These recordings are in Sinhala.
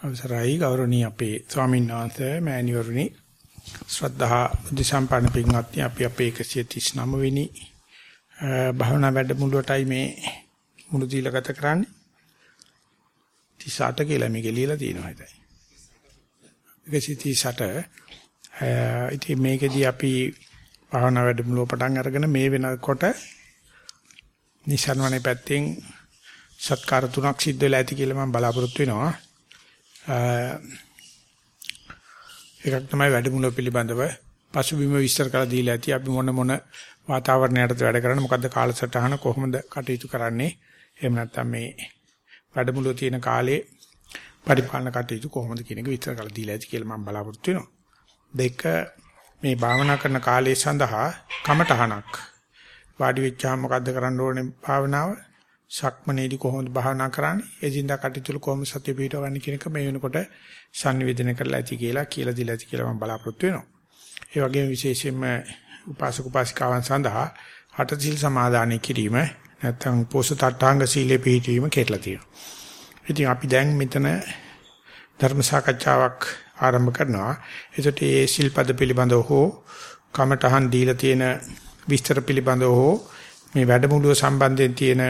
අවසරයි ගෞරවනීය අපේ ස්වාමීන් වහන්සේ මෑණිවරුනි. ශ්‍රද්ධා බුද්ධ සම්පන්න පින්වත්නි අපි අපේ 139 වෙනි භාවනා වැඩමුළුවටයි මේ මුළු දීලා ගත කරන්නේ. 38 කියලා මේක ලියලා තියෙනවා හිතයි 138 ඉතින් මේකෙදී අපි භාවනා වැඩමුළුව පටන් අරගෙන මේ වෙනකොට නිසන්වනේ පැත්තෙන් සත්කාර තුනක් සිද්ධ වෙලා ඇති කියලා මම බලාපොරොත්තු වෙනවා. එකක් තමයි වැඩමුළුව පිළිබඳව. පසුබිම විස්තර කරලා දීලා ඇති. අපි මොන මොන වාතාවරණයකටද වැඩ කරන්නේ? මොකද්ද කාලසටහන? කොහොමද කටයුතු කරන්නේ? එහෙම නැත්නම් මේ වැඩමුළුව තියෙන කාලේ පරිපාලන කටයුතු කොහොමද කියන එක විස්තර කරලා දීලා ඇති කියලා මම බලාපොරොත්තු වෙනවා. දෙක මේ භාවනා කරන කාලය සඳහා කමටහනක් වාඩි වෙච්චාම මොකද්ද කරන්න ඕනේ භාවනාව? සක්මනේදී කොහොමද භාවනා කරන්නේ? එදින්දා කටයුතු කොහොමද සතිය පිටවන්නේ කියන එක මේ වෙනකොට sannivedana කරලා ඇති කියලා කියලා දීලා ඇති කියලා මම බලාපොරොත්තු වෙනවා. ඒ වගේම විශේෂයෙන්ම උපාසක උපාසිකාවන් සඳහා හට සිල් සමාදානය කිරීම නැත්නම් පොසතට්ටාංග සීලේ පිළිපීම කෙරලා තියෙනවා. ඉතින් අපි දැන් මෙතන ධර්ම සාකච්ඡාවක් ආරම්භ කරනවා. ඒකට මේ සිල්පද පිළිබඳව හෝ කමඨහන් දීලා තියෙන විස්තර පිළිබඳව හෝ මේ වැඩමුළුව සම්බන්ධයෙන් තියෙන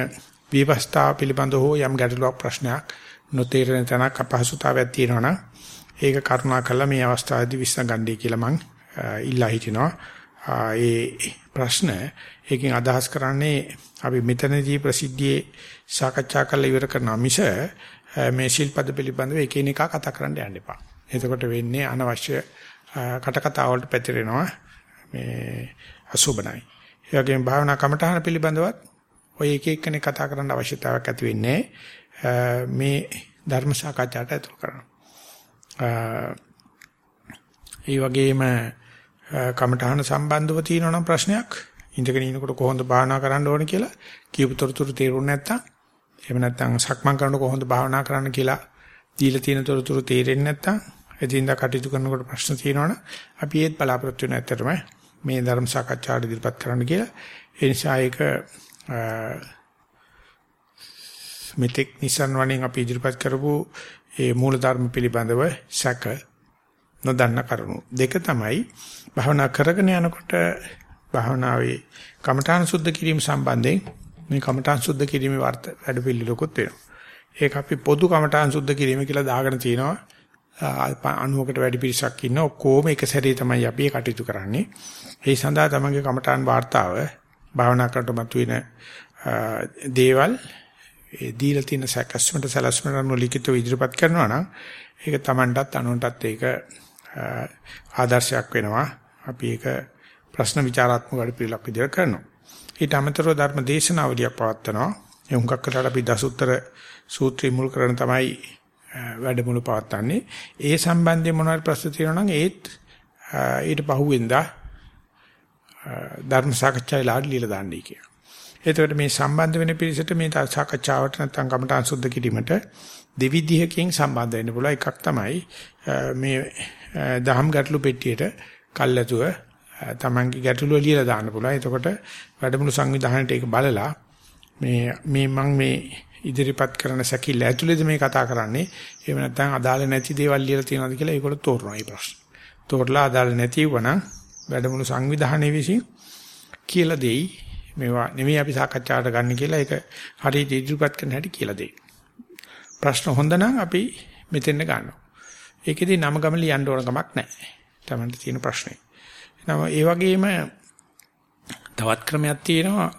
විවස්ථාව පිළිබඳව හෝ යම් ගැටලුවක් ප්‍රශ්නයක් නොතේරෙන තැනක් අපහසුතාවයක් තියෙනවා නම් ඒක කරුණා කළා මේ අවස්ථාවේදී විසඳගන්නයි කියලා මං ඉල්ලා හිටිනවා. ඒ ප්‍රශ්න ඒකෙන් අදහස් කරන්නේ අපි මෙතනදී ප්‍රසිද්ධියේ සාකච්ඡා කරලා ඉවර කරන මිස මේ ශිල්පද පිළිබඳව එකිනෙකා කතා කරන්න යන්න එපා. එතකොට වෙන්නේ අනවශ්‍ය කටකතා වලට පැතිරෙනවා මේ අසුබනයි. ඒ වගේම භාවනා කමඨහන පිළිබඳවත් ඔය එක එක්කෙනෙක් කතා කරන්න අවශ්‍යතාවයක් ඇති වෙන්නේ මේ ධර්ම සාකච්ඡාට ඇතුල් කරනවා. ඒ වගේම කමඨහන සම්බන්ධව තියෙනවා ප්‍රශ්නයක් ඉඳගෙන ඉනකොට කොහොමද භාවනා කරන්න ඕන කියලා කියපු තොරතුරු තේරුන්නේ නැත්නම් එහෙම නැත්නම් සක්මන් කරනකොට කොහොමද භාවනා කරන්න කියලා දීලා තියෙන තොරතුරු තේරෙන්නේ නැත්නම් එදින්දා කටයුතු කරනකොට ප්‍රශ්න තියෙනවනේ අපි ඒත් බලාපොරොත්තු වෙන ඇත්තටම මේ ධර්ම සාකච්ඡාවට ඉදිරිපත් කරන්න කියලා ඒ නිසා ඒක මෙතෙක් නිසන් වණෙන් අපි ඉදිරිපත් කරපු ඒ මූලධර්ම පිළිබඳව සැක නොදන්න කරුණු දෙක තමයි භවනා කරගෙන යනකොට භවනාවේ කමඨාන සුද්ධ කිරීම සම්බන්ධයෙන් මේ කමඨාන් සුද්ධ කිරීමේ වර්ත වැඩ පිළිලොකුත් වෙනවා. ඒක අපි පොදු කමඨාන් සුද්ධ කිරීම කියලා දාගෙන තිනවා. 90කට වැඩි පිරිසක් ඉන්න ඔක්කොම එක සැරේ තමයි අපි කටයුතු කරන්නේ. ඒ සඳහා තමන්ගේ කමඨාන් වාර්තාව භාවනා කරට මතුවෙන දේවල් ඒ දීලා තියෙන සැකස්මට සලස්මට අනුව ලිඛිතව ඉදිරිපත් කරනවා නම් ඒක Tamanටත් අනුන්ටත් ඒක ආදර්ශයක් වෙනවා. අපි ඒක ප්‍රශ්න විචාරාත්මක වැඩ පිළිලක් විදිහට කරනවා. ඊට අමතරව ධර්ම දේශනාවලියක් පවත්වනවා. ඒ හුඟක් කරලා අපි දසුත්තර සූත්‍රය මුල් කරගෙන තමයි වැඩමුළු පවත්වන්නේ. ඒ සම්බන්ධයෙන් මොනවාරි ප්‍රශ්න තියෙනවා නම් ඒත් ඊට පහුවෙන්දා ධර්ම සාකච්ඡාවේ ලාඩ ලියලා දාන්නයි කියලා. එතකොට මේ සම්බන්ධ වෙන පිරිසට මේ සාකච්ඡාවට නැත්නම් කමටහන් සුද්ධ කිරීමට දෙවිධයකින් සම්බන්ධ වෙන්න පුළුවන් එකක් තමයි මේ දහම් ගැටලු පෙට්ටියට කල්ැතුව තමන්ගේ ගැටලුව ලියලා දාන්න පුළුවන්. එතකොට වැඩමුළු සංවිධානයේට ඒක බලලා මේ මේ මම මේ ඉදිරිපත් කරන සැකිල්ල ඇතුළේද මේ කතා කරන්නේ එහෙම නැත්නම් අදාළ නැති දේවල් ලියලා තියෙනවද කියලා ඒකට තෝරනවා මේ ප්‍රශ්න. තෝරලා අදාළ නැතිවනම් වැඩමුළු සංවිධානයේ විසින් කියලා දෙයි මේවා නෙමෙයි අපි සාකච්ඡාවට ගන්න කියලා ඒක හරියට ඉදිරිපත් කරන්න හැටි කියලා දෙයි. ප්‍රශ්න හොඳ නම් අපි මෙතෙන්ද ගන්නවා. ඒකෙදි නම ගම ලියන්න ඕන කමක් නැහැ. Tamanට තියෙන ප්‍රශ්නේ. නම ඒ වගේම තවත් ක්‍රමයක් තියෙනවා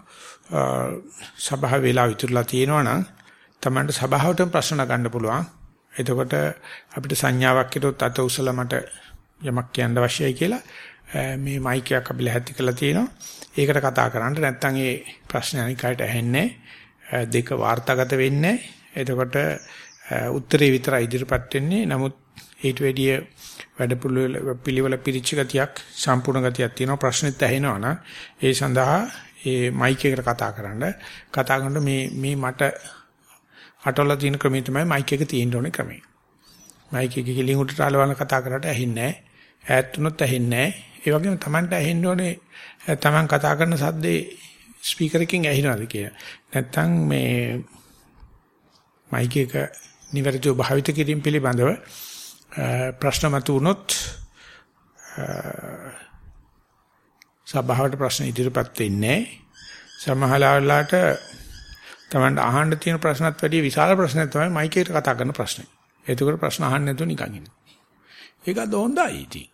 සභාව වේලාව විතරලා තියෙනවා නම් Tamanට සභාවට ප්‍රශ්න ගන්න පුළුවන්. එතකොට අපිට සංඥාවක් හිතුවොත් අත උසලා මට යමක් කියන්න අවශ්‍යයි කියලා මේ මයික් එකක් අපි ලැහැත්ති කරලා තියෙනවා. ඒකට කතා කරන්න නැත්නම් ඒ ප්‍රශ්න අනිකයට ඇහෙන්නේ දෙක වාර්තාගත වෙන්නේ. එතකොට උත්තරේ විතරයි ඉදිරිපත් වෙන්නේ. නමුත් ඊට වැඩිය වැඩ පිළිවෙල පිරිච්ච ගතියක් සම්පූර්ණ ගතියක් තියෙනවා ප්‍රශ්නෙත් ඇහෙනවා නම් ඒ සඳහා ඒ මයික් එකට කතා කරන්න කතා කරනකොට මේ මේ මට අටවල තියෙන ක්‍රමය තමයි මයික් එක තියෙන්න ඕනේ ක්‍රමය. මයික් එකේ කිලින් උඩට අලවන කතා කරාට ඇහෙන්නේ නැහැ. ඈත් තුනොත් ඇහෙන්නේ නැහැ. ඒ වගේම Tamanට ඇහෙන්න ඕනේ Taman කතා කරන සද්දේ ස්පීකර් එකකින් ඇහෙනවද කියලා. නැත්තම් මේ මයික් එක නිවැරදිව භාවිත කිරීම පිළිබඳව ප්‍රශ්න මතුවුනොත් සභාවට ප්‍රශ්න ඉදිරිපත් වෙන්නේ සමහරවල්ලාට තමන්ට අහන්න තියෙන ප්‍රශ්නත් වැඩිය විශාල ප්‍රශ්නයක් තමයි මයික් එකට කතා කරන ප්‍රශ්නේ. ඒකෝර ප්‍රශ්න අහන්න නැතුව නිකන් ඉන්න. ඒක හොඳයි ඉතින්.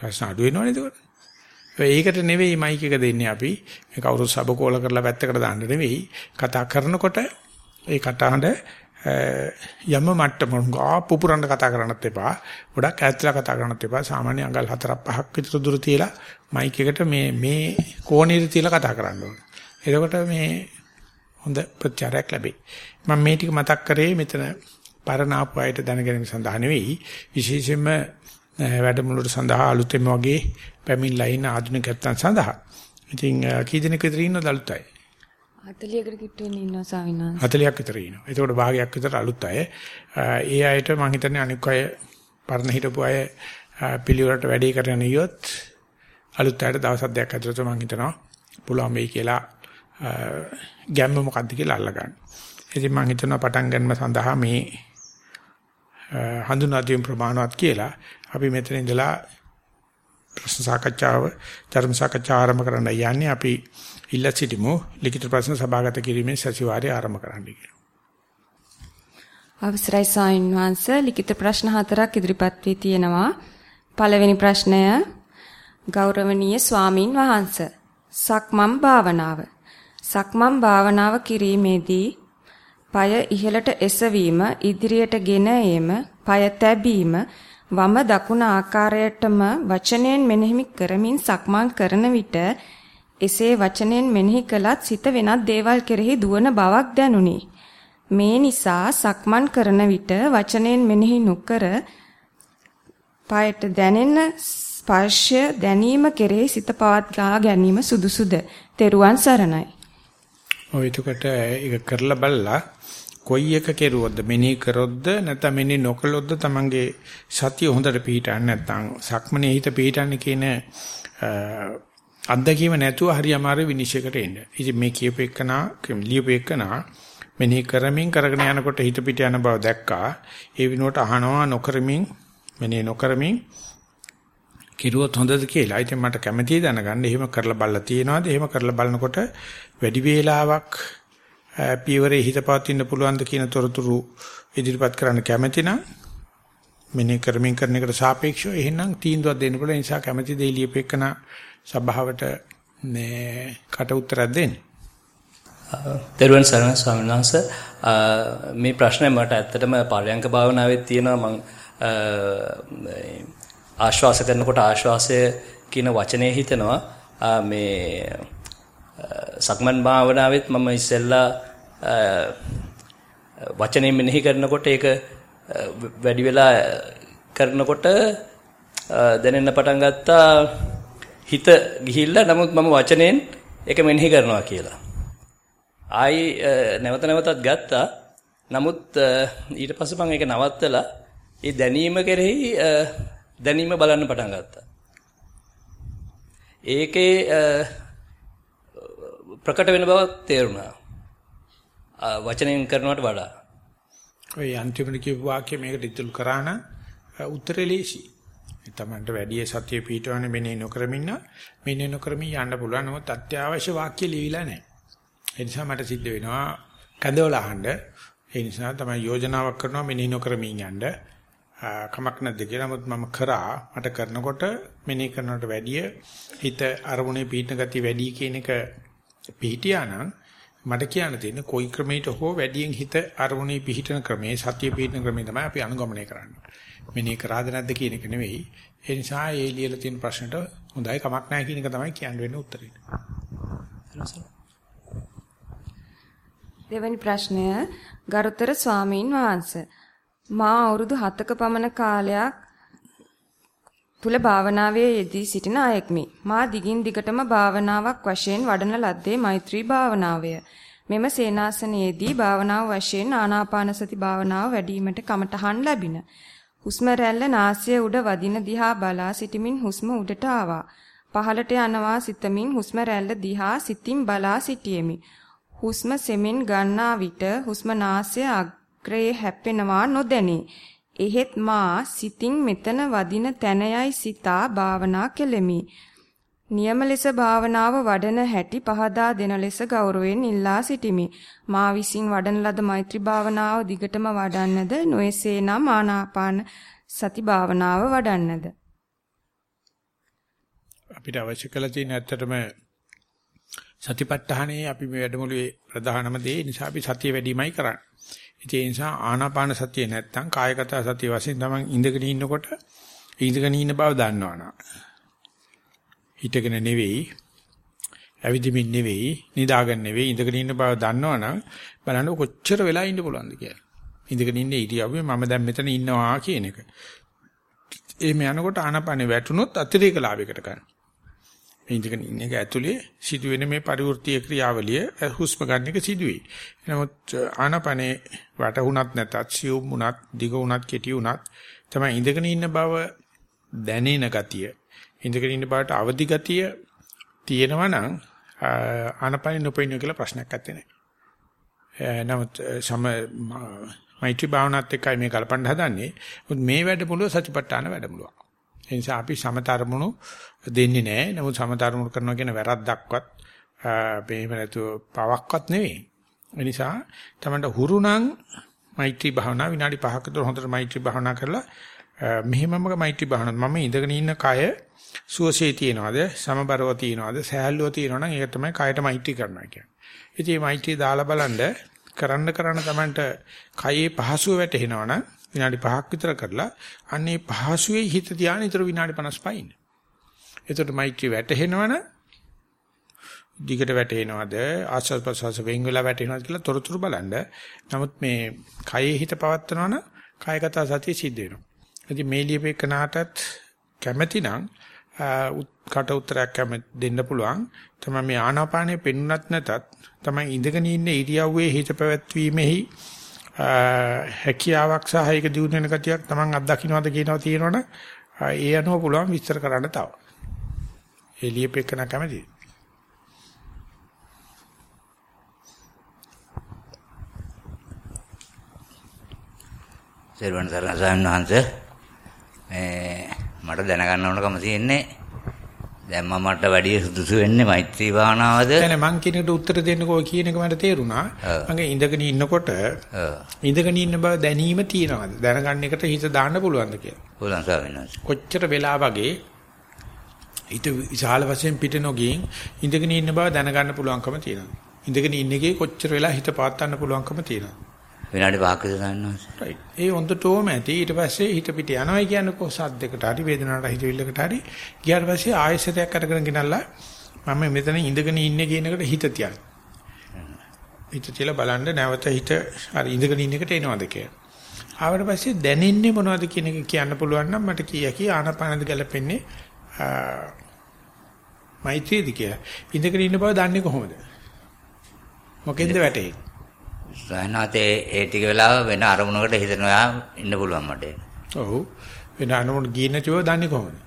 ප්‍රශ්න අඩු වෙනවනේ ඒකෝර. ඒකට නෙවෙයි මයික් එක දෙන්නේ අපි. මේ කවුරුත් සබකෝල කරලා පැත්තකට දාන්න නෙවෙයි. කතා කරනකොට ඒ කතාහඬ යම මට්ටම ගා පුපුරන්න කතා කරන්නත් එපා. ගොඩක් ඈත්ලා කතා කරන්නත් එපා. සාමාන්‍ය අඟල් 4ක් 5ක් විතර දුර තියලා මයික් එකට මේ මේ කෝණෙට තියලා කතා කරන්න ඕනේ. එතකොට මේ හොඳ ප්‍රචාරයක් ලැබෙයි. මම මේ ටික මතක් කරේ මෙතන පරණ ආපුවයට දැනගැනීම සඳහා නෙවෙයි විශේෂයෙන්ම වැඩමුළුවට සඳහා අලුතෙන් වගේ පැමිණලා ඉන්න ආධුනිකයන් සඳහා. ඉතින් කී දෙනෙක් විතර ඉන්නවද අලුත් අය? 40කට කිට්ටු වෙන්න ඉන්නවා ස්වාමීන් වහන්සේ. 40ක් විතර ඉන්නවා. ඒකෝට භාගයක් විතර අලුත් අය. ඒ අයට මම හිතන්නේ අනික් අය පරණ හිටපු අය පිළිවෙලට වැඩේ කරගෙන ඉයොත් අලුත් අයට දවස් දෙකක් ඇතුළත මම හිතනවා පුළුවන් වෙයි කියලා ගැම්ම මොකද්ද කියලා අල්ලගන්න. ඉතින් මම හිතනවා පටන් ගන්න සඳහා මේ හඳුනා දීම් ප්‍රමාණවත් කියලා අපි මෙතන ඉඳලා ප්‍රශ්න සාකච්ඡාව ධර්ම සාකච්ඡා ආරම්භ කරන්න යන්නේ අපි ඉල්ල සිටිමු ලිඛිත ප්‍රශ්න සභාගත කිරීමේ සතිವಾರය ආරම්භ කරන්න කියලා. අවසරයි සායින් වහන්ස ලිඛිත ප්‍රශ්න හතරක් ඉදිරිපත් වී තියෙනවා. පළවෙනි ප්‍රශ්නය ගෞරවනීය ස්වාමින් වහන්සේ සක්මන් භාවනාව සක්මන් භාවනාව කිරීමේදී পাය ඉහළට එසවීම, ඉදිරියට ගෙන ඒම, পাය තැබීම, වම දකුණ ආකාරයටම වචනයෙන් මෙනෙහි කරමින් සක්මන් කරන විට එසේ වචනයෙන් මෙනෙහි කළත් සිත වෙනත් දේවල් කෙරෙහි දුවන බවක් දැනුනි. මේ නිසා සක්මන් කරන විට වචනයෙන් මෙනෙහි නොකර පායට දැනෙන ස්පර්ශය දැනීම කෙරෙහි සිත පවත්වා ගැනීම සුදුසුද? තෙරුවන් සරණයි. ඔය එතකොට ඒක කරලා බලලා කොයි එක කෙරුවොත්ද මෙනෙහි කරොත්ද නැත්නම් මෙනෙහි නොකළොත්ද තමන්ගේ සතිය හොඳට පිහිටන්නේ නැත්නම් සක්මනේ හිත පිහිටන්නේ කියන අත්දැකීම නැතුව හරි අමාරු විනිශ්චයකට එන්න. ඉතින් මේ කියපු එකනා ලියපු එකනා මෙනෙහි කරමින් කරගෙන යනකොට හිත පිට යන බව දැක්කා. ඒ විනෝට අහනවා නොකරමින් මෙනෙහි නොකරමින් කිරුවොත් හොඳද කියලා. ඉතින් මට කැමැතියි දැනගන්න. එහෙම කරලා බලලා තියෙනවද? එහෙම කරලා බලනකොට වැඩි වේලාවක් පියවරේ හිත පවත්ින්න පුළුවන්ද කියන තොරතුරු ඉදිරිපත් කරන්න කැමැති නම් මෙනේ කරමින් කරන එකට සාපේක්ෂව එහෙනම් තීන්දුවක් දෙන්න පුළුවන්. නිසා කැමැති දෙය ලියපෙකන සභාවට මේ කට උත්තරයක් දෙන්න. දරුවන් සරණ ස්වාමීන් වහන්සේ. මේ ප්‍රශ්නේ මට ඇත්තටම පරයන්ක භාවනාවේ තියෙනවා. මම ආශ්වාස කරනකොට ආශ්වාසය කියන වචනේ හිතනවා. මේ සක්මන් භාවනාවෙත් මම ඉස්සෙල්ලා වචනේ මෙනෙහි කරනකොට ඒක වැඩි වෙලා කරනකොට දැනෙන්න පටන් ගත්තා හිත ගිහිල්ලා නමුත් මම වචනෙන් ඒක මෙනෙහි කරනවා කියලා. ආයි නැවත නැවතත් ගත්තා. නමුත් ඊට පස්සේ මම ඒක නවත්තලා ඒ දැනීම කෙරෙහි දැනීම බලන්න පටන් ගත්තා. ඒකේ ප්‍රකට වෙන බව තේරුණා. වචනයෙන් කරනවට වඩා. ඔය අන්තිමට කියපු වාක්‍ය මේකට ඉතුරු කරා නම් උත්තරේ ලේසි. තමන්ට වැඩි සතිය පිටවන්නේ මෙනේ නොකරමින් මෙනේ නොකරමින් යන්න පුළුවන්. නමුත් අත්‍යවශ්‍ය වාක්‍ය ලියවිලා නැහැ. ඒ නිසා මට සිද්ධ වෙනවා කැඳවල අහන්න. ඒ නිසා තමයි යෝජනාවක් කරනවා මෙනේ නොකරමින් යන්න. කමක් නැද්ද කියලා නමුත් මම කරා මට කරනකොට මෙනේ කරනවට වැඩිය හිත අරමුණේ පීඨන ගතිය වැඩි කියන එක පිහිටියා නම් මට කියන්න තියෙන්නේ කොයි ක්‍රමයකට හෝ වැඩියෙන් හිත අරමුණේ පිහිටන ක්‍රමේ සතිය පිහිටන ක්‍රමේ තමයි අපි අනුගමනය කරන්නේ. මෙනේ කරාද නැද්ද කියන එක නෙවෙයි. ඒ නිසා ඒ ලියලා තියෙන ප්‍රශ්නට හොඳයි කමක් නැහැ කියන එක තමයි කියන්න වෙන්නේ උත්තරේ. දෙවැනි ප්‍රශ්නය ගරුතර ස්වාමීන් වහන්සේ මා අවුරුදු 7ක පමණ කාලයක් තුල භාවනාවේ යෙදී සිටින අයෙක්මි. මා දිගින් දිගටම භාවනාවක් වශයෙන් වඩන ලද්දේ මෛත්‍රී භාවනාවය. මෙම සේනාසනයේදී භාවනාව වශයෙන් ආනාපාන සති භාවනාව වැඩිවීමට කමටහන් ලැබින. හුස්ම රැල්ල නාසය උඩ වදින දිහා බලා සිටමින් හුස්ම උඩට ආවා. පහළට යනවා සිතමින් හුස්ම රැල්ල දිහා සිතින් බලා සිටියෙමි. හුස්ම සෙමින් ගන්නා විට හුස්ම නාසය ශීක්‍රයේ හැප්පෙනවා නොදැනේ. එහෙත් මා සිතින් මෙතන වදින තැනයයි සිතා භාවනා කෙලෙමි. නියම ලෙස භාවනාව වඩන හැටි පහදා දෙන ලෙස ගෞරවයෙන් ඉල්ලා සිටිමි. මා විසින් වඩන ලද මෛත්‍රී භාවනාව දිගටම වඩන්නද නොයසේනම් ආනාපාන සති භාවනාව වඩන්නද අපිට අවශ්‍ය කළ තියෙන ඇත්තටම සතිපට්ඨානේ අපි මේ වැඩමුළුවේ ප්‍රධානම දේ නිසා අපි සතිය වැඩිමයි කරන්නේ. ඒ නිසා ආනාපාන සතිය නැත්තම් කායගත සතිය වශයෙන් තමයි ඉඳගෙන ඉන්නකොට ඉඳගෙන ඉන්න බව දන්නවනම් හිටගෙන නෙවෙයි ඇවිදිමින් නෙවෙයි නිදාගෙන නෙවෙයි ඉඳගෙන ඉන්න බව දන්නවනම් බලන්න කොච්චර වෙලා ඉන්න පුළුවන්ද කියලා. ඉඳගෙන ඉන්න ඉරියව්වේ මම දැන් මෙතන ඉන්නවා කියන එක. එහෙම යනකොට ආනාපානේ වැටුනොත් අතිරේක ලාභයකට ගන්න. ඉඳගෙන ඉන්න එක ඇතුලේ සිදුවෙන මේ පරිවෘත්තීය ක්‍රියාවලිය හුස්ම ගන්න එක සිදුවේ. නමුත් ආනාපානේ වැටුණත් නැතත් සියුම් වුණත් දිග වුණත් කෙටි වුණත් තමයි ඉඳගෙන ඉන්න බව දැනෙන ගතිය. ඉඳගෙන ඉන්න බවට අවදි ගතිය තියෙනවා නම් ආනාපානේ නොපෙන්නේ කියලා ප්‍රශ්නයක් නැත්තේ. නමුත් සම මෛත්‍රී භාවනාවත් එක්කයි මේ කල්පන්න හදන්නේ. මේ වැඩමුළුව සතිපට්ඨාන වැඩමුළුවක්. ඒ නිසා අපි සමතරමුණු දෙන්නේ නැහැ. නමුත් සමතරමුණු කරනවා කියන වැරද්දක්වත් මේව නැතුව පවක්වත් නෙවෙයි. ඒ නිසා තමන්ට හුරු නම් මෛත්‍රී භාවනා විනාඩි 5ක විතර හොඳට මෛත්‍රී භාවනා කරලා මෙහෙමම මෛත්‍රී භාවනා මම ඉඳගෙන ඉන්න කය සුවසේ තියනවාද සමබරව තියනවාද සෑහලුව තියනවා නම් ඒක තමයි කයට මෛත්‍රී කරනවා කියන්නේ. ඉතින් මේ මෛත්‍රී දාලා බලන්න කරන්න කරන්න තමන්ට කයේ පහසුව වැටෙනවනම් විනාඩි 5ක් විතර කරලා අන්නේ පහසුවේ හිත තියාගෙන ඊතර විනාඩි 55 ඉන්න. එතකොට මෛත්‍රී වැටෙනවනම් දිගට වැටෙනවද ආස්වාද ප්‍රසවාස වෙන් වෙලා වැටෙනවද කියලා තොරතුරු බලන්න. නමුත් මේ කයේ හිත පවත්නවනම් කායගත සතිය සිද්ධ වෙනවා. ඉතින් මේ ලියපෙකනාටත් කැමැතිනම් කට උත්තරයක් දෙන්න පුළුවන්. තමයි මේ ආනාපානය පෙන්ුණත් නැතත් තමයි ඉඳගෙන ඉන්න ඉරියව්වේ හිත පැවැත්වීමෙහි හැකියාවක් සහ ඒක දිනු වෙන ගතියක් Taman අත්දකින්නවද කියනවා තියෙනවනේ ඒ අනුව පුළුවන් විස්තර කරන්න තව. එළියපෙකන කැමතියි. සර්වණ සරණ වහන්සේ මේ මට දැනගන්න ඕනකම තියෙන්නේ දැන් මම මට වැඩි සුදුසු වෙන්නේ මෛත්‍රී භාවනාවද? නෑ නෑ මං කියනකට උත්තර දෙන්නකෝ කියන එක මට තේරුණා. මගේ ඉඳගෙන ඉන්නකොට ඉඳගෙන ඉන්න බව දැනීම තියනවාද? දැනගන්න එකට හිත දාන්න පුළුවන්ද කියලා. පුළුවන් ස්වාමීන්. කොච්චර වෙලා වගේ හිත විශාල වශයෙන් පිට නොගින් ඉඳගෙන ඉන්න බව දැනගන්න පුළුවන්කම තියෙනවා. ඉඳගෙන ඉන්න එකේ කොච්චර වෙලා හිත පාත්තන්න පුළුවන්කම තියෙනවා. විනාඩි 5ක දන්නවද? right. ඒ හොඳටම ඇති. ඊට පස්සේ හිත පිට යනවා කියන්නේ කො සද්දයකට හරි වේදනාවට හිතවිල්ලකට හරි ගියාට පස්සේ ආයෙසතයක් අරගෙන ගෙනල්ලා මම මෙතන ඉඳගෙන ඉන්නේ කියන එකට හිත තියන්න. හිත තියලා බලන්න නැවත හිත හරි ඉඳගෙන ඉන්න එකට එනවද කියලා. ආවට පස්සේ දැනෙන්නේ මොනවද කියන එක කියන්න පුළුවන් නම් මට කී ආනපානද ගැලපෙන්නේ මෛත්‍රියද කියලා. ඉඳගෙන ඉන්න බව දන්නේ කොහොමද? මොකෙන්ද වැටෙන්නේ? සහනාතේ ඒ ටික වෙලාව වෙන අරමුණකට හිතනවා ඉන්න පුළුවන් මට. ඔව්. වෙන අරමුණකට ගියේ නැතිව දන්නේ කොහොමද?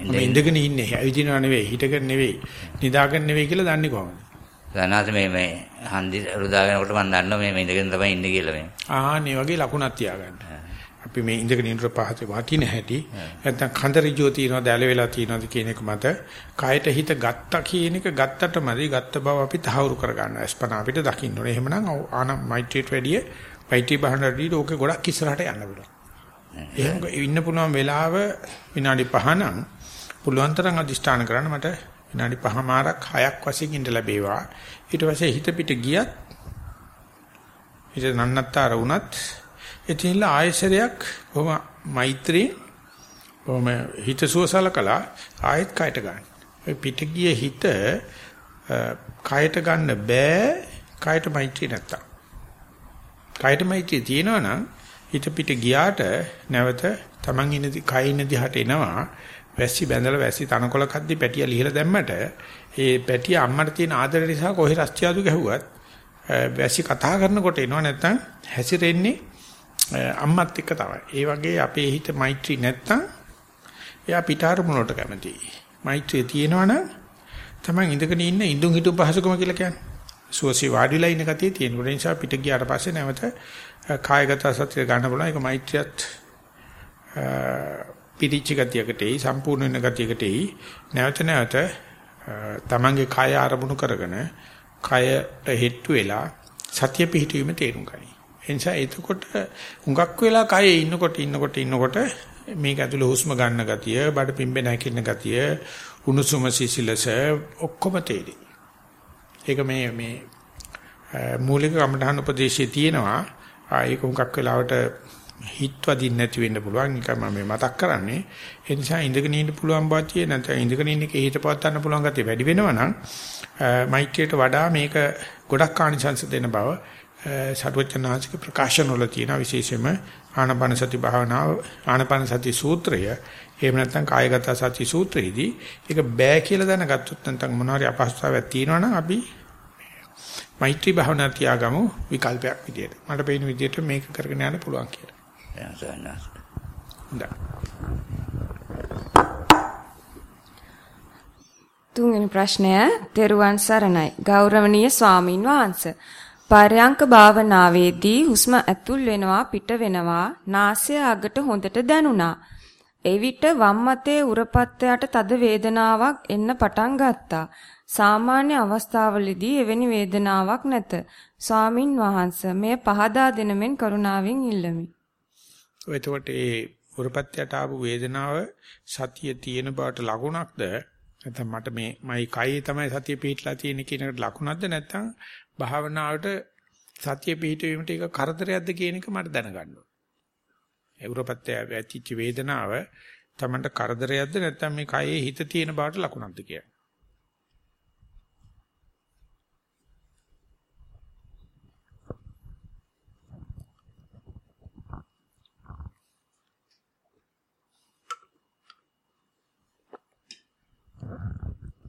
මම ඉඳගෙන ඉන්නේ. ඇවිදිනව නෙවෙයි, හිටගෙන නෙවෙයි, නිදාගෙන නෙවෙයි කියලා දන්නේ කොහොමද? සහනාත මේ මේ හන්දි රුදාගෙනකොට මම දන්නවා මේ ඉඳගෙන තමයි ඉන්නේ කියලා මේ. ආ, මේ වගේ ලකුණක් තියාගන්න. අපි මේ ඉඳගෙන ඉන්න පහත වටින හැටි. නැත්නම් කඳ ඍජුව තියනවද ඇල වෙලා තියනවද කියන එක මත කයට හිත ගත්තා කියන එක ගත්තටමදි ගත්ත බව අපි තහවුරු කරගන්නවා. ස්පන අපිට දකින්න ඕනේ. එහෙමනම් ආන මයිට්‍රියට වැඩිය මයිට්‍රි බහන්ඩී ඕකේ ගොඩක් ඉස්සරහට යන්න පුළුවන්. එහෙම ඉන්න පුළුවන් වෙලාව විනාඩි 5 නම් පුළුවන් තරම් අදිෂ්ඨාන කරන්න මට විනාඩි 5මාරක් 6ක් වශයෙන් ඉඳ ලැබේවා. ඊට පස්සේ හිත පිට ගියත් හිත නන්නත්තර වුණත් එතින්ලා ආයශරයක් බොහොම මෛත්‍රී බොහොම හිතසුවසලකලා ආයෙත් කයට ගන්න. ඔය පිට ගිය හිත කයට ගන්න බෑ කයට මෛත්‍රී නැත්තම්. කයට මෛත්‍රී තියෙනවා නම් හිත පිට ගියාට නැවත Taman ඉන්න කය ඉන්න දිහාට එනවා. වැස්සි බැඳලා වැස්සි තනකොළ කද්දි පැටිය ලිහලා දැම්මට ඒ පැටිය අම්මට තියෙන ආදර නිසා කොහේ රස්තියාදු ගැහුවත් වැස්සි කතා කරනකොට එනවා නැත්තම් හැසිරෙන්නේ අම්මත් එක්ක තමයි. ඒ වගේ අපේ හිත මෛත්‍රී නැත්තම් එයා පිටාරමුණ වලට කැමතියි. මෛත්‍රිය තියෙනවනම් තමයි ඉඳගෙන ඉන්න ඉඳුන් හිටු පහසුකම කියලා කියන්නේ. සුවසේ වාඩිලා ඉන්න ගතිය තියෙනවා. ඒ නිසා පිට ගියාට පස්සේ නැවත කායගත සතිය ගන්න පුළුවන්. ඒක මෛත්‍රියත් පිටිච්ච ගතියකට එයි සම්පූර්ණ වෙන ගතියකට එයි. නැවත නැවත තමන්ගේ කය ආරමුණු කරගෙන කයට හෙට්ටු වෙලා සතිය පිහිටීම තේරුම් ගනි. එනිසා එතකොට හුඟක් වෙලා කයේ ඉන්නකොට ඉන්නකොට ඉන්නකොට මේක ඇතුළේ හුස්ම ගන්න ගතිය, බඩ පිම්බෙන හැකින්න ගතිය, උණුසුම සිසිලස ඔක්කොම තේරෙයි. ඒක මේ මේ මූලික කමඨහන උපදේශයේ තියෙනවා. ඒක හුඟක් වෙලාවට හිත වදින්න නැති වෙන්න පුළුවන්. නිකන් මම මතක් කරන්නේ. ඒ නිසා ඉඳගෙන ඉන්න පුළුවන් බාතිය නැත්නම් ඉඳගෙන ඉන්න එකේ හිත පවත් ගන්න පුළුවන් ගතිය වැඩි වෙනවා නම් මෛත්‍රියට වඩා මේක ගොඩක් ආනිසංස දෙන බව සර්වචනාංශික ප්‍රකාශන වල තියෙන විශේෂයෙන්ම ආනාපාන සති භාවනාව ආනාපාන සති සූත්‍රය එහෙම නැත්නම් කායගත සති සූත්‍රයේදී ඒක බෑ කියලා දැනගත්තොත් නැත්නම් මොනවාරි අපහසුතාවයක් තියෙනවා නම් අපි මෛත්‍රී භාවනා තියාගමු විකල්පයක් විදියට. මට පේන විදියට මේක කරගෙන යන්න පුළුවන් කියලා. තුන්වෙනි ප්‍රශ්නය තෙරුවන් සරණයි. ගෞරවනීය ස්වාමින් වහන්සේ. පරයන්ක භාවනාවේදී හුස්ම ඇතුල් වෙනවා පිට වෙනවා නාසය අගට හොඳට දැනුණා. එවිට වම් අතේ උරපත්තයට තද වේදනාවක් එන්න පටන් ගත්තා. සාමාන්‍ය අවස්ථාවලදී එවැනි වේදනාවක් නැත. ස්වාමින් වහන්සේ මෙය පහදා දෙනමෙන් කරුණාවෙන් ඉල්ලමි. එතකොට ඒ උරපත්යට ආපු වේදනාව සතිය තියෙන බවට ලකුණක්ද නැත්නම් මට මේ මයි කයේ තමයි සතිය පිහිටලා තියෙන කියන එකට ලකුණක්ද නැත්නම් භාවනාවට සතිය පිහිටවීමට ඒක කරදරයක්ද කියන එක මට දැනගන්න ඕනේ. ඒ උරපත්ය ඇතිච්ච වේදනාව තමන්ට කරදරයක්ද නැත්නම් මේ කයේ හිත තියෙන බවට ලකුණක්ද කියලා.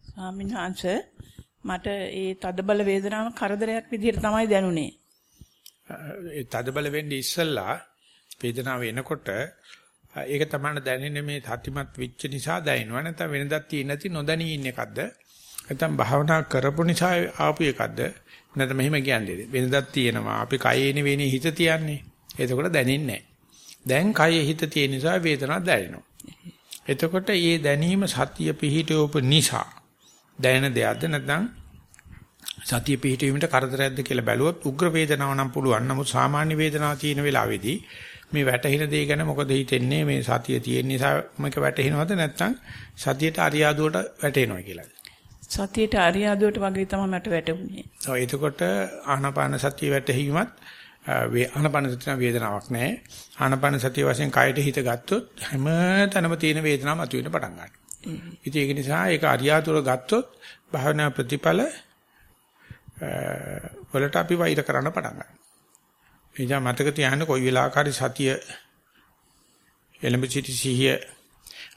ස්වාමීන් වහන්සේ මට ඒ තදබල වේදනාව කරදරයක් විදිහට තමයි දැනුනේ. ඒ තදබල වෙන්නේ ඉස්සල්ලා වේදනාව එනකොට ඒක තමයි දැනෙන්නේ මේ සතිමත් වෙච්ච නිසා දැනෙනවා. නැත්නම් වෙනදක් තියෙන නැති නොදැනී ඉන්න එකක්ද? නැත්නම් භාවනා කරපු නිසා ආපු එකක්ද? නැත්නම් මෙහෙම කියන්නේ වෙනදක් තියෙනවා. අපි කයේනේ වෙන්නේ හිත තියන්නේ. එතකොට දැනෙන්නේ දැන් කයේ හිත තියෙන නිසා වේදනාවක් දැනෙනවා. එතකොට මේ දැනීම සතිය පිහිටවපු නිසා දැනෙන දෙයක්ද නැත්නම් සතිය පිහිටවීමට කරදරයක්ද කියලා බැලුවොත් උග්‍ර වේදනාවක් නම් පුළුවන්. නමුත් සාමාන්‍ය වේදනාවක් තියෙන වෙලාවේදී මේ වැටහින දේ ගැන මොකද හිතෙන්නේ මේ සතිය තියෙන නිසා මේක වැටහෙනවද නැත්නම් සතියට අරියාදුවට වැටෙනවා කියලාද? සතියට අරියාදුවට වගේ තමයි මට වැටුනේ. ඔව් එතකොට ආනාපාන සතිය වැටහීමත් ආනාපාන සතිය වේදනාවක් නැහැ. ආනාපාන සතිය වශයෙන් කයට හිත ගත්තොත් හැම තැනම තියෙන වේදනාව මතුවෙන්න පටන් ගන්නවා. ඉතින් ඒක නිසා ඒක අරියාතුර ගත්තොත් භාවනා ප්‍රතිඵල වලට අපි වෛර කරන්න පටන් ගන්නවා. එනිසා මතක තියාගන්න කොයි වෙලාවකරි සතිය එළඹ සිටි සිහිය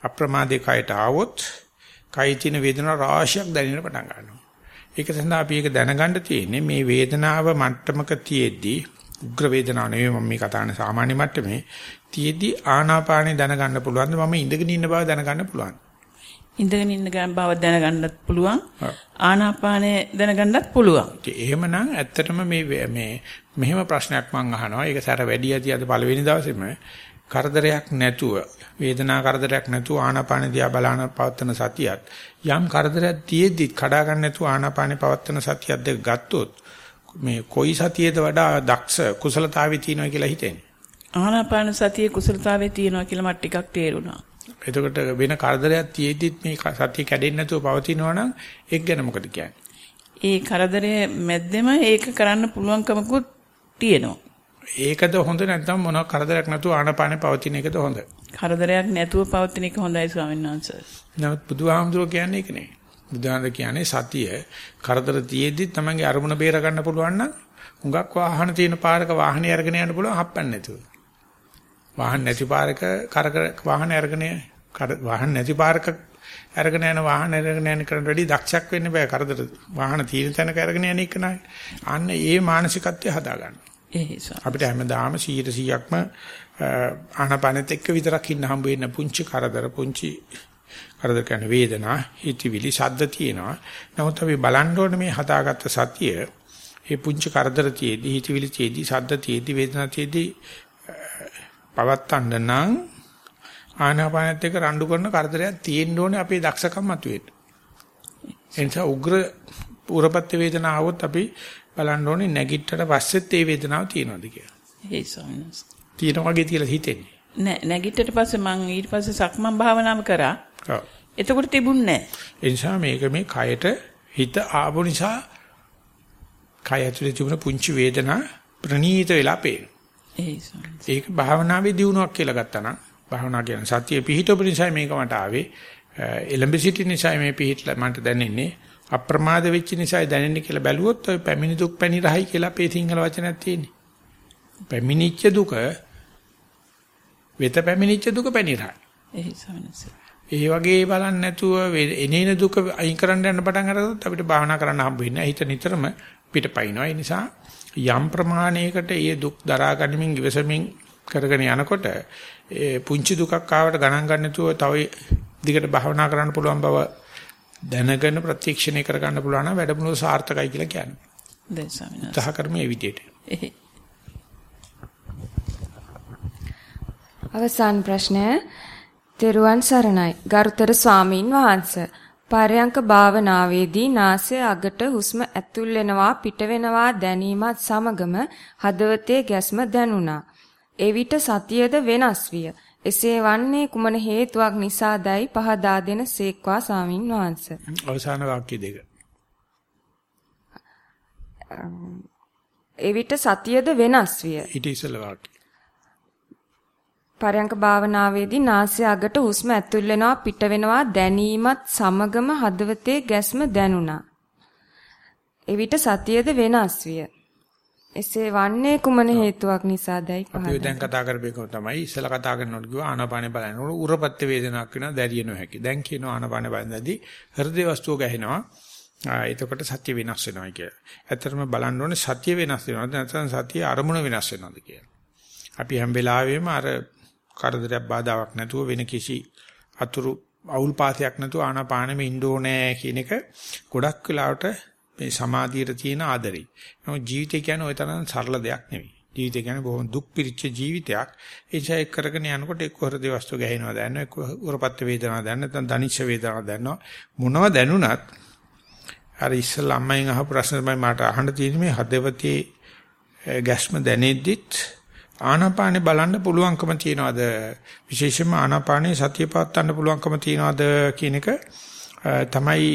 අප්‍රමාදේ කයට ආවොත් කයි තියෙන වේදනා රාශියක් දැනෙන්න පටන් ගන්නවා. ඒක සඳහා අපි ඒක දැනගන්න තියෙන්නේ මේ වේදනාව මට්ටමක තියෙද්දි උග්‍ර වේදනාව නෙවෙයි මම මේ කතා කරන සාමාන්‍ය මට්ටමේ තියෙද්දි ආනාපානෙ දැනගන්න පුළුවන් මම ඉඳගෙන ඉන්න බව දැනගන්න පුළුවන්. ඉඳගෙන ඉන්න බව දැනගන්නත් පුළුවන්. ආනාපානය දැනගන්නත් පුළුවන්. එහෙමනම් ඇත්තටම මේ මේ මෙහෙම ප්‍රශ්නයක් මම අහනවා. ඒක සැර වැඩි ඇති අද පළවෙනි දවසේම කරදරයක් නැතුව වේදනා කරදරයක් නැතුව ආනාපාන දිහා බලන පවත්තන සතියත් යම් කරදරයක් තියෙද්දි කඩා ගන්න නැතුව ආනාපානේ පවත්තන සතියක් දෙක ගත්තොත් මේ කොයි සතියේද වඩා දක්ෂ කුසලතාවය තියෙනවා කියලා හිතෙන්නේ ආනාපාන සතියේ කුසලතාවය තියෙනවා කියලා මට ටිකක් තේරුණා එතකොට වෙන කරදරයක් තියෙද්දිත් මේ සතිය කැඩෙන්නේ නැතුව පවතිනවා නම් ඒක ගැන මොකද කියන්නේ? ඒ කරදරයේ මැද්දෙම ඒක කරන්න පුළුවන්කමකුත් තියෙනවා. ඒකද හොඳ නැත්නම් මොනවා කරදරයක් නැතුව ආනපානේ පවතින එකද හොඳ? කරදරයක් නැතුව පවතින එක හොඳයි ස්වාමීන් වහන්සේ. නමුත් බුදුහාමුදුරුවෝ කියන්නේ ඒක නෙවෙයි. බුදුහාමුදුරුවෝ කියන්නේ සතිය කරදර තියෙද්දි තමන්ගේ අරමුණ බේර ගන්න පුළුවන් නම් හුඟක් වාහන තියෙන පාරක වාහනේ අරගෙන යන්න පුළුවන් හප්පන්න නැතුව. වාහන නැති පාරක කරක වාහන අරගෙන වාහන නැති පාරක අරගෙන යන වාහන අරගෙන යන කරට වැඩි දක්ෂක් වෙන්න බෑ කරදර වාහන තියෙන තැනක අරගෙන යන එක නයි අන්න ඒ මානසිකත්වය හදා ගන්න. අපිට හැමදාම 100%ක්ම ආනපනෙත් එක්ක විතරක් ඉන්න හම්බ වෙන පුංචි කරදර පුංචි කරදර කරන වේදනා හිතවිලි ශබ්ද තියෙනවා. නමුත් අපි බලන්න ඕනේ මේ හදාගත්ත සතිය ඒ පුංචි කරදර තියේදී හිතවිලි තියේදී සද්ද තියේදී වේදනා තියේදී පවත්තන්න නම් ආනාපානත් එක්ක රණ්ඩු කරන කරදරයක් තියෙන්න ඕනේ අපේ දක්ෂකම් මතුවෙන්න. එනිසා උග්‍ර උරපත් වේදනාව આવොත් අපි බලන්න ඕනේ නැගිට්ටට පස්සෙත් ඒ වේදනාව තියෙනවද කියලා. ඒ සෝනස්. තියෙන වගේ කියලා හිතෙන්නේ. නෑ නැගිටට පස්සේ මං ඊට පස්සේ සක්මන් භාවනාව කරා. ඔව්. එතකොට තිබුණේ නෑ. ඒ නිසා මේක මේ කයට හිත ආපු නිසා කය ඇතුලේ තිබුණ පුංචි වේදනා ප්‍රනීත වෙලා පේන. ඒක භාවනාවේ දියුණුවක් කියලා ගත්තා නම් භාවනා කියන සතිය පිහිටවපු නිසා මේක මට ආවේ. එලඹ සිටි නිසා මේ පිහිටලා මට දැනෙන්නේ අප්‍රමාද වෙච්ච නිසායි දැනෙන්නේ කියලා බැලුවොත් ඔය පැමිණි දුක් පැණි රහයි කියලා අපේ සිංහල වචනයක් තියෙන්නේ. පැමිණිච්ච දුක වෙත පැමිණිච්ච දුක පැණි රහයි. ඒ වගේ බලන්න නැතුව එනේන දුක අයින් කරන්න යන පටන් අරගත්තොත් අපිට භාවනා කරන්න හම්බ වෙන්නේ නැහැ. හිත නිතරම පිටපයින්නවා. ඒ නිසා යම් ප්‍රමාණයකට ඒ දුක් දරා ගනිමින් ඉවසමින් කරගෙන යනකොට ඒ පුංචි දුකක් ආවට ගණන් ගන්න නැතුව තව දිගට භාවනා කරන්න පුළුවන් බව දැනගෙන ප්‍රත්‍යක්ෂණය කර ගන්න පුළුවන් නම් වැඩමුළු සාර්ථකයි කියලා කියන්නේ. දැන් සෝනස්. උදාහකරමේ විදියට. එහේ. අවසාන ප්‍රශ්නය තෙරුවන් සරණයි ගරුතර ස්වාමින් වහන්සේ පරයන්ක භාවනාවේදී නාසය අගට හුස්ම ඇතුල් වෙනවා පිට වෙනවා දැනීමත් සමගම හදවතේ ගැස්ම දැනුණා. එවිට සතියද වෙනස් විය. එසේ වන්නේ කුමන හේතුවක් නිසාදයි පහදා දෙන සේක්වා ස්වාමින් වහන්සේ. අවසාන වාක්‍ය දෙක. එවිට සතියද වෙනස් විය. ඊට ඉස්සෙල්ලා වාක්‍ය. පරයන්ක භාවනාවේදී නාසය අගට හුස්ම ඇතුල් වෙනවා පිට වෙනවා දැනීමත් සමගම හදවතේ ගැස්ම දැනුණා. එවිට සතියද වෙනස් විය. එසේ වන්නේ කුමන හේතුවක් නිසාදයි අපි දැන් පහදා. කතා කරපේකම තමයි ඉස්සෙල්ලා කතා කරනකොට කිව්වා ආනාපානේ බලනකොට උරපත්ති වේදනාවක් වෙනවා දැරිය නොහැකි. දැන් කියනවා ආනාපානේ බලනදී හෘද වස්තුව ගැහෙනවා. එතකොට සත්‍ය වෙනස් වෙනවා කියලා. ඇත්තටම බලන්න ඕනේ සත්‍ය වෙනස් වෙනවද නැත්නම් සත්‍ය අරමුණ වෙනස් වෙනවද කියලා. අපි හැම වෙලාවෙම අර කරදරයක් බාධාවක් නැතුව වෙන කිසි අතුරු අවුල් පාසයක් නැතුව ආනාපානෙම ඉන්න ඕනේ කියන එක ගොඩක් වෙලාවට මේ සමාධියට තියෙන ආදරේ. නමුත් ජීවිතය කියන්නේ ওই තරම් සරල දෙයක් නෙවෙයි. ජීවිතය කියන්නේ බොහොම දුක් පිරිච්ච ජීවිතයක්. ඒ නිසා ඒක කරගෙන යනකොට එක්ක හෘද වස්තු ගැහෙනවා දැනනවා එක්ක උරපත් වේදනාවක් දැනනවා නැත්නම් දනිච්ච වේදනාවක් දැනනවා මොනව දැනුණත් අර ඉස්සෙල්ලා අම්මෙන් අහපු ප්‍රශ්න තමයි මට අහන්න තියෙන්නේ මේ හදවතේ ගැස්ම දැනෙද්දිත් ආනාපානේ බලන්න පුළුවන්කම තියනවාද විශේෂයෙන්ම ආනාපානේ සතිය පවත්වන්න පුළුවන්කම තියනවාද කියන එක තමයි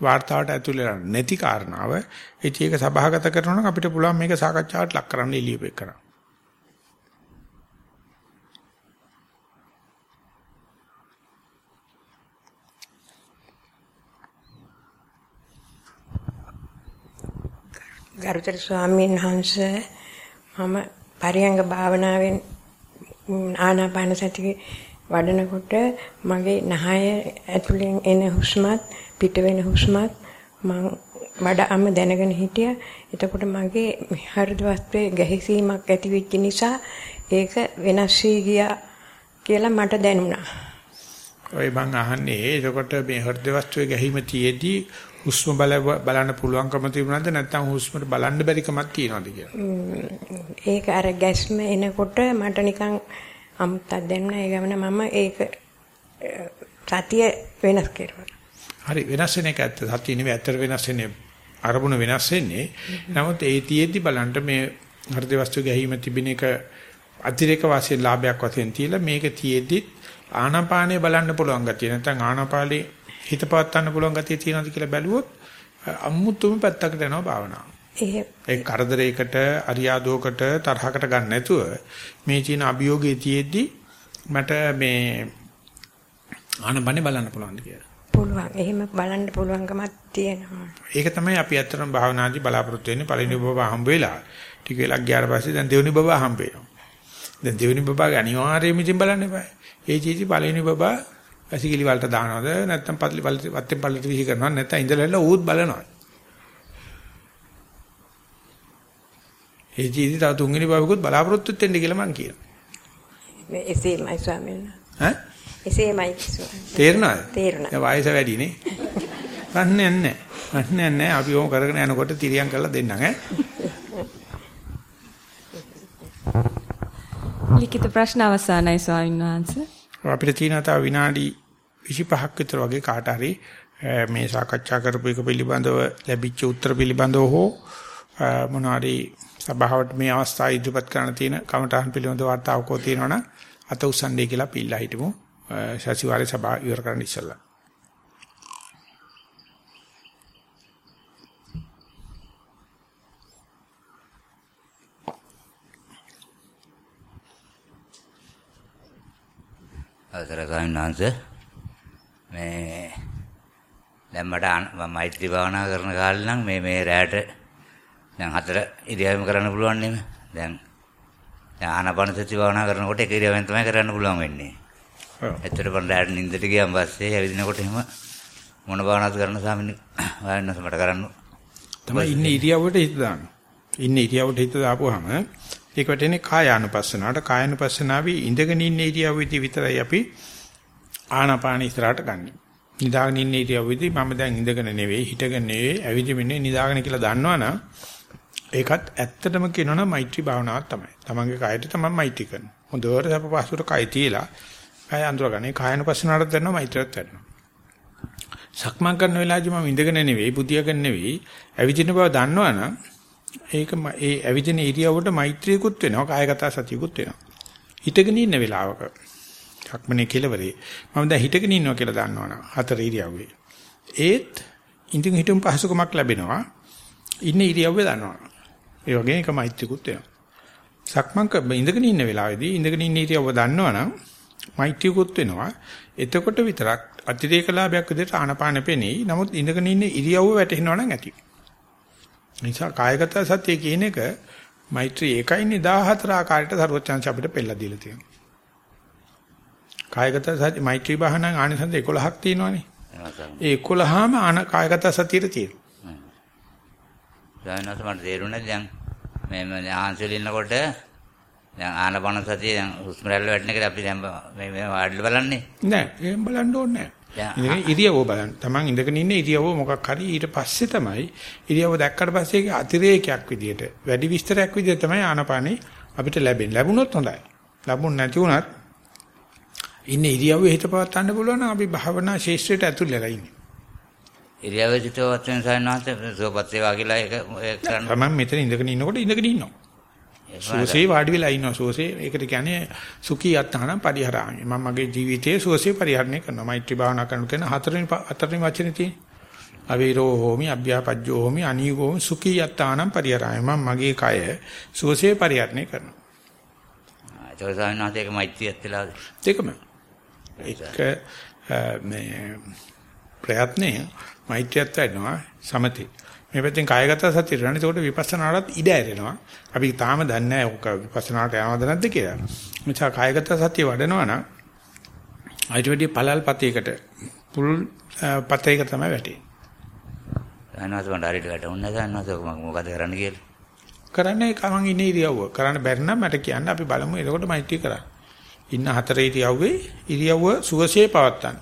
වார்த்தාවට ඇතුළේ නැති කාරණාව ඒ චේක සභාගත කරනවා නම් අපිට පුළුවන් මේක සාකච්ඡාවට ලක් කරන්න එළියපෙක් කරන්න. ගරුතර ස්වාමීන් වහන්සේ මම පරියංග භාවනාවෙන් ආනාපාන සතිය වඩනකොට මගේ නහය ඇතුලෙන් එන හුස්මත් පිට වෙන හුස්මත් මම වඩාම දැනගෙන හිටියා. එතකොට මගේ හෘද වස්ත්‍රයේ ගැහිසීමක් ඇති වෙච්ච නිසා ඒක වෙනස් වී ගියා කියලා මට දැනුණා. ඔය මං අහන්නේ එතකොට මේ හෘද වස්තුවේ ගැහිම තියේදී හුස්ම බල බලන්න පුළුවන්කම තිබුණාද නැත්නම් හුස්මට බලන්න බැරිකමක් තියනවාද කියලා? ඒක අර ගැස්ම එනකොට මට නිකන් අමුත්තක් දැනුණා. ඒ ගමන මම ඒක සතිය වෙනස් කරුවා. හරි වෙනස් වෙන එක ඇත්ත. සතිය නෙවෙයි ඇත්තට වෙනස් වෙන්නේ අරමුණ වෙනස් වෙන්නේ. නමුත් ඒ තියේදී බලන්න මේ හෘද වස්තු ගැහිම තිබෙන එක අතිරේක වාසිය ලාභයක් වශයෙන් තියලා මේක තියේදී ආනාපානය බලන්න පුළුවන් ගතිය. නැත්නම් ආනාපානේ හිත පවත්වන්න පුළුවන් ගතිය තියෙනවද කියලා බැලුවොත් අමුතුම පැත්තකට යනවා භාවනාව. ඒ කරදරයකට, අරියාදෝකට, තරහකට ගන්න නැතුව මේ චීන අභියෝගයේ තියේදී මට මේ ආනපනේ බලන්න පුළුවන් කියලා. පුළුවන්. එහෙම බලන්න පුළුවන්කමක් තියෙනවා. ඒක තමයි අපි ඇත්තටම භාවනාදී බලාපොරොත්තු වෙන්නේ පළවෙනි බබා හම්බ වෙලා. ටික වෙලක් ගියාට පස්සේ දැන් දෙවෙනි බබා හම්බ වෙනවා. දැන් දෙවෙනි බබාගේ අනිවාර්යයෙන්ම ඉතින් බලන්න එපා. ඒ චීචි පළවෙනි බබා වැසිකිලි වලට දානවද නැත්නම් පල්ලි පල්ලි වත්තෙන් පල්ලට විහි කරනවද නැත්නම් ඉඳලා ඌත් බලනවා. ඒ ජීවිතය තව තුන්වෙනි බබකුත් බලාපොරොත්තු වෙන්න කියලා මං කියනවා. මේ එසේමයි ස්වාමීන් වහන්සේ. ඈ එසේමයි ස්වාමීන් තේරෙනවද? තේරුණා. දැන් වයස වැඩි නේ. කන්නේ නැහැ. නෑ නෑ අපි ඕම කරගෙන යනකොට තිරියම් කරලා දෙන්නම් ඈ. ලිඛිත ප්‍රශ්න අවසానයි ස්වාමීන් වහන්සේ. අපිට තියෙන තව විනාඩි 25ක් විතර වගේ කාට හරි මේ සාකච්ඡා කරපු එක පිළිබඳව ලැබිච්ච උත්තර පිළිබඳව හෝ මොනවාරි සභාවට මේ අවස්ථාව ඉදිරිපත් කරන්න තියෙන කමඨාන් පිළිබඳව වර්තාවකෝ තියෙනවනම් අත උස්සන්නේ කියලා පිළිලා හිටමු සතිವಾರේ සභාව ඉවර කරන්න ඉස්සෙල්ලා. අවසර ගාමිනාංශ මේ දැන් මට මෛත්‍රී භාවනා කරන කාලේ නම් මේ මේ රැයට දැන් හතර ඉරියව්වෙම කරන්න පුළුවන් නෙමෙයි. දැන් දැන් ආනාපාන සති භාවනා කරනකොට එක ඉරියව්වෙන් තමයි කරන්න පුළුවන් වෙන්නේ. ඔව්. එතකොට මම රැයට නිින්දට ගියාන් පස්සේ ඇවිදිනකොට එහෙම මොන භාවනාවද කරන්න සාමිනි වායනස මට කරන්න. තමයි ඉන්නේ ඉරියව්වට හිත දාන්න. ඉන්නේ ඉරියව්වට හිත දාපුවාම ඒකට එන්නේ කායානුපස්සනාවට කායානුපස්සනාවේ ඉඳගෙන ඉන්න ඉරියව්වෙදී විතරයි අපි ආනාපාන ඉස්සරහට ගන්නෙ. නිදාගෙන ඉන්න ඉරියව්වෙදී මම දැන් ඉඳගෙන නෙවෙයි හිටගෙන නෙවෙයි ඇවිදින්නේ නිදාගෙන කියලා දන්නවනම් ඒකත් ඇත්තටම කියනවනම් මෛත්‍රී භාවනාවක් තමයි. තමන්ගේ කායයට තමයි මෛත්‍රී කරන්නේ. හොඳට සප පහසුට කය තියලා කය අඳුරගන්නේ කායනුපස්සනාවට දෙනවා මෛත්‍රියත් වෙනවා. සක්මන් කරන වෙලාවදී මම ඉඳගෙන නෙවෙයි බුදියාගෙන නෙවෙයි ඇවිදින බව දන්නවනම් ඒක ඒ ඇවිදින ඉරියව්වට මෛත්‍රියකුත් වෙනවා කායගත සතියකුත් වෙනවා. හිටගෙන ඉන්න වෙලාවක සක්මනේ කෙලවරේ මම දැන් හිටගෙන ඉන්නවා කියලා දන්නවනම් හතර ඉරියව්වේ. ඒත් ඉඳින් හිටුම් පහසුකමක් ලැබෙනවා. ඉන්න ඉරියව්වේ දන්නවනම්. ඒ වගේ එක මෛත්‍රියකුත් වෙනවා. සක්මන් කර ඉඳගෙන ඉන්න වෙලාවේදී ඉඳගෙන ඉන්න ඉරියව්ව දන්නවනම් මෛත්‍රියකුත් වෙනවා. එතකොට විතරක් අතිරේක ලාභයක් විදිහට ආනපාන පෙනෙයි. නමුත් ඉඳගෙන ඉන්න ඉරියව්ව වැටෙනවනම් ඇති. නිසා කායගත සත්‍ය කියන එක මෛත්‍රී 1.14 ආකාරයට සර්වචන්ස අපිට පෙන්නලා දීලා තියෙනවා. කායගත සති මෛත්‍රී භාවනාවේ ආනිසංස 11ක් තියෙනවානේ. ඒ 11ම ආන කායගත සතියේ තියෙනවා. දැනනස මට තේරුණා දැන් මේ ආන්සල් ඉන්නකොට දැන් ආනපන සතිය දැන් හුස්ම රැල්ල වැටෙන එකට අපි දැන් මේ මේ වාඩිලා බලන්නේ. නෑ එහෙම බලන්න ඕනේ නෑ. ඉරියව්ව බලන්න. Taman ඉඳගෙන ඉන්න ඉරියව්ව මොකක් හරි ඊට පස්සේ තමයි ඉරියව්ව දැක්කට පස්සේ ඒක අතිරේකයක් විදියට වැඩි විස්තරයක් විදියට තමයි ආනපානේ අපිට ලැබෙන්නේ. ලැබුණොත් හොඳයි. ලැබුණ නැති වුණත් ඉන්න ඉරියව්වේ හිත පවත් ගන්න පුළුවන් නම් අපි භාවනා ශේෂ්ත්‍රයට ඇතුල් වෙලා ඉන්නේ. ඉරියව්ව සිටවත් වෙන සයන්නාත සුවපත් වේවා කියලා ඒක කරන්න. මම මෙතන ඉඳගෙන ඉන්නකොට ඉඳගෙන ඉන්නවා. සුවසේ වාඩි වෙලා ඉන්නවා. සුවසේ ඒකට කියන්නේ සුඛී අත්තානම් පරිහරාමි. මම මගේ ජීවිතයේ සුවසේ පරිහරණය කරනවා. මෛත්‍රී භාවනා කරන කෙනා හතරවෙනි හතරවෙනි වචනේ තියෙන්නේ. අවීරෝ හෝමි අභ්‍යාපජ්ජෝ හෝමි අනීගෝ සුඛී අත්තානම් පරිහරාමි. මම මගේ කය සුවසේ පරිහරණය කරනවා. ඒක සයන්නාත ඒක මෛත්‍රියත් වෙලාද? දෙකම. එක මේ ප්‍රයත්නය මෛත්‍රියත් වෙනවා සමතේ. මේ පැත්තෙන් කායගත සතිය කරන. ඒකට විපස්සනාටත් ඉඩ ඇරෙනවා. අපි තාම දන්නේ නැහැ ඔක විපස්සනාට යනවද නැද්ද කියලා. නිසා කායගත සතිය වඩනවා නම් අයිට වැඩි පළල් පතේකට පුල් පතේක තමයි වැටෙන්නේ. සයන්නාත මට හරියට වැටුන්නේ නැහැ සයන්නාත මොකද කරන්න කියලා. කරන්නේ කමං ඉන්නේ ඉරියව්ව. කරන්න බැරි නම් මට කියන්න අපි බලමු. එතකොට මෛත්‍රී කරා. ඉන්න හතරේ ඉරියව්වේ ඉරියව්ව සුවසේ පවත්තන්න.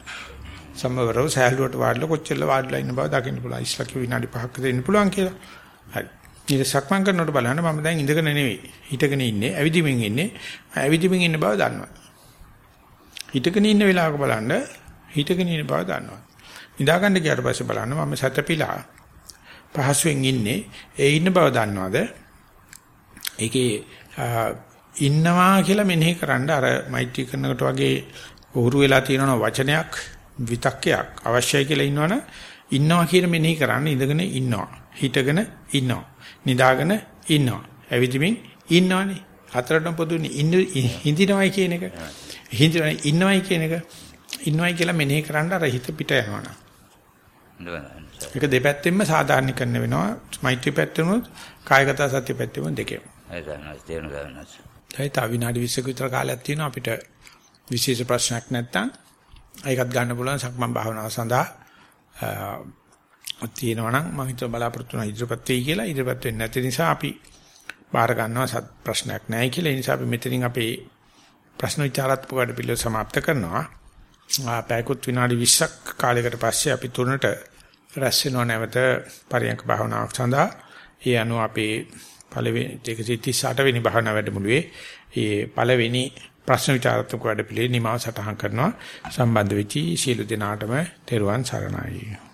සමවරව සෑහලුවට වාඩිලා කොච්චර වාඩිලා ඉන්න බව දකින්න පුළුවන්. ඉස්ලක විනාඩි 5ක දෙන්න පුළුවන් කියලා. හරි. ඊට සක්මන් කරනකොට බලන්න මම දැන් ඉඳගෙන නෙවෙයි. හිටගෙන ඉන්නේ. ඇවිදිමින් ඉන්නේ. ඇවිදිමින් ඉන්න බව දන්නවා. හිටගෙන ඉන්න වෙලාවක බලන්න හිටගෙන ඉන්න බව දන්නවා. නිදාගන්න ගියාට පස්සේ බලන්න මම සතපිලා පහසුවෙන් ඉන්නේ. ඒ ඉන්න බව දන්නවද? ඒකේ ඉන්නවා කියලා මෙනෙහි කරන්න අර මෛත්‍රී කරනකොට වගේ උහුරු වෙලා තියෙන වචනයක් විතක්කයක් අවශ්‍යයි කියලා ඉන්නවනම් ඉන්නවා කියන මෙනෙහි කරන්න ඉඳගෙන ඉන්නවා. හිටගෙන ඉන්නවා. නිදාගෙන ඉන්නවා. ඇවිදිමින් ඉන්නවනේ. හතරටම පොදුනේ හිඳිනවයි කියන එක. හිඳිනවයි ඉන්නවයි කියන එක. ඉන්නවයි කියලා මෙනෙහි කරන්න අර හිත පිට යනවනම් ඒක දෙපැත්තෙන්ම සාධාරණීකරණය වෙනවා. මෛත්‍රී පැත්තෙමුත් කායගත සත්‍ය පැත්තෙමුත් දෙකේම ඒ තමයි තේරුම් ගන්න. ඒ තව විනාඩි 20ක විතර කාලයක් තියෙනවා අපිට විශේෂ ප්‍රශ්නයක් නැත්තම් ඒකත් ගන්න පුළුවන් සක්මන් භාවනාව සඳහා තියෙනවා නම් මම හිතුවා බලාපොරොත්තු වෙන ඉදිරියපත් වෙයි කියලා ඉදිරියපත් වෙන්නේ නැති නිසා අපි බාර ගන්නවා සත් ප්‍රශ්නයක් නැහැ කියලා ඒ නිසා අපි මෙතනින් අපේ ප්‍රශ්න විචාරාත්මක වැඩ පිළිවෙල સમાપ્ત කරනවා. පැයකුත් විනාඩි 20ක් කාලයකට පස්සේ අපි තුනට රැස් වෙනව නැවත පරියන්ක භාවනාවක් සඳහා ඒ අනුව අපේ පළවෙනි 138 වෙනි භාවනා වැඩමුළුවේ ඒ පළවෙනි ප්‍රශ්න විචාරාත්මක වැඩ පිළිවෙල නිමාව සටහන් කරනවා. සම්බන්ධ වෙච්චි සියලු දෙනාටම තෙරුවන් සරණයි.